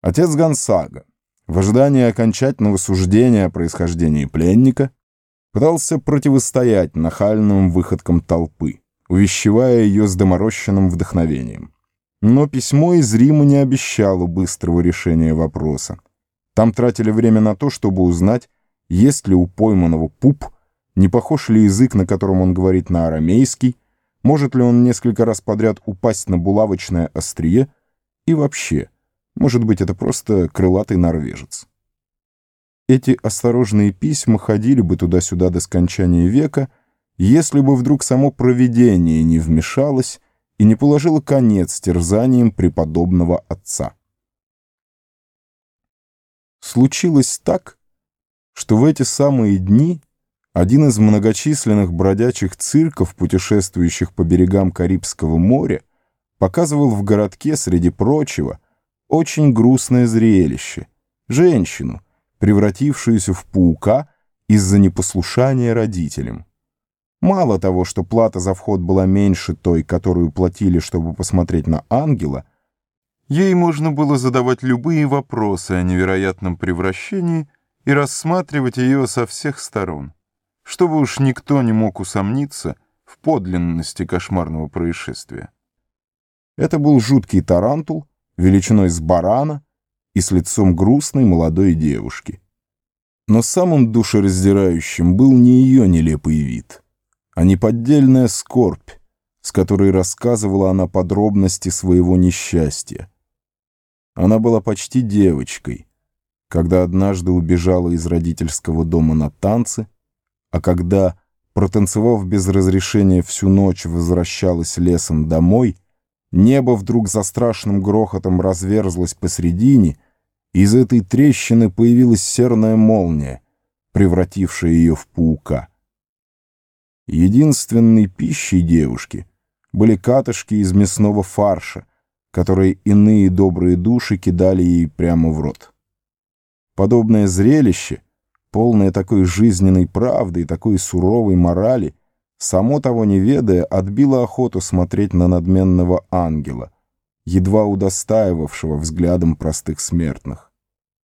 Отец Гонсага, в ожидании окончательного суждения о происхождении пленника, пытался противостоять нахальным выходкам толпы, увещевая ее с доморощенным вдохновением. Но письмо из Рима не обещало быстрого решения вопроса. Там тратили время на то, чтобы узнать, есть ли у пойманного пуп, не похож ли язык, на котором он говорит на арамейский, может ли он несколько раз подряд упасть на булавочное острие и вообще – может быть, это просто крылатый норвежец. Эти осторожные письма ходили бы туда-сюда до скончания века, если бы вдруг само провидение не вмешалось и не положило конец терзаниям преподобного отца. Случилось так, что в эти самые дни один из многочисленных бродячих цирков, путешествующих по берегам Карибского моря, показывал в городке, среди прочего, очень грустное зрелище. Женщину, превратившуюся в паука из-за непослушания родителям. Мало того, что плата за вход была меньше той, которую платили, чтобы посмотреть на ангела, ей можно было задавать любые вопросы о невероятном превращении и рассматривать ее со всех сторон, чтобы уж никто не мог усомниться в подлинности кошмарного происшествия. Это был жуткий тарантул, величиной с барана и с лицом грустной молодой девушки. Но самым душераздирающим был не ее нелепый вид, а неподдельная скорбь, с которой рассказывала она подробности своего несчастья. Она была почти девочкой, когда однажды убежала из родительского дома на танцы, а когда, протанцевав без разрешения всю ночь, возвращалась лесом домой — Небо вдруг за страшным грохотом разверзлось посредине, и из этой трещины появилась серная молния, превратившая ее в паука. Единственной пищей девушки были катышки из мясного фарша, которые иные добрые души кидали ей прямо в рот. Подобное зрелище, полное такой жизненной правды и такой суровой морали, само того не ведая, отбила охоту смотреть на надменного ангела, едва удостаивавшего взглядом простых смертных.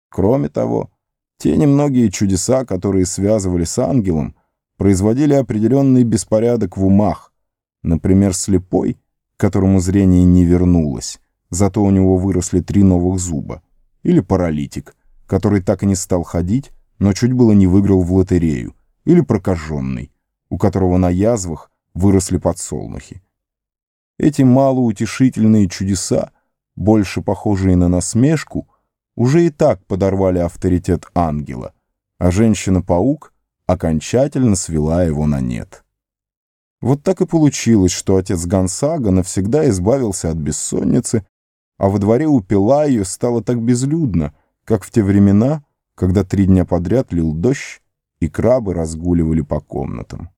Кроме того, те немногие чудеса, которые связывали с ангелом, производили определенный беспорядок в умах. Например, слепой, которому зрение не вернулось, зато у него выросли три новых зуба. Или паралитик, который так и не стал ходить, но чуть было не выиграл в лотерею. Или прокаженный, у которого на язвах выросли подсолнухи. Эти малоутешительные чудеса, больше похожие на насмешку, уже и так подорвали авторитет ангела, а женщина-паук окончательно свела его на нет. Вот так и получилось, что отец Гонсага навсегда избавился от бессонницы, а во дворе у Пелайо стало так безлюдно, как в те времена, когда три дня подряд лил дождь, и крабы разгуливали по комнатам.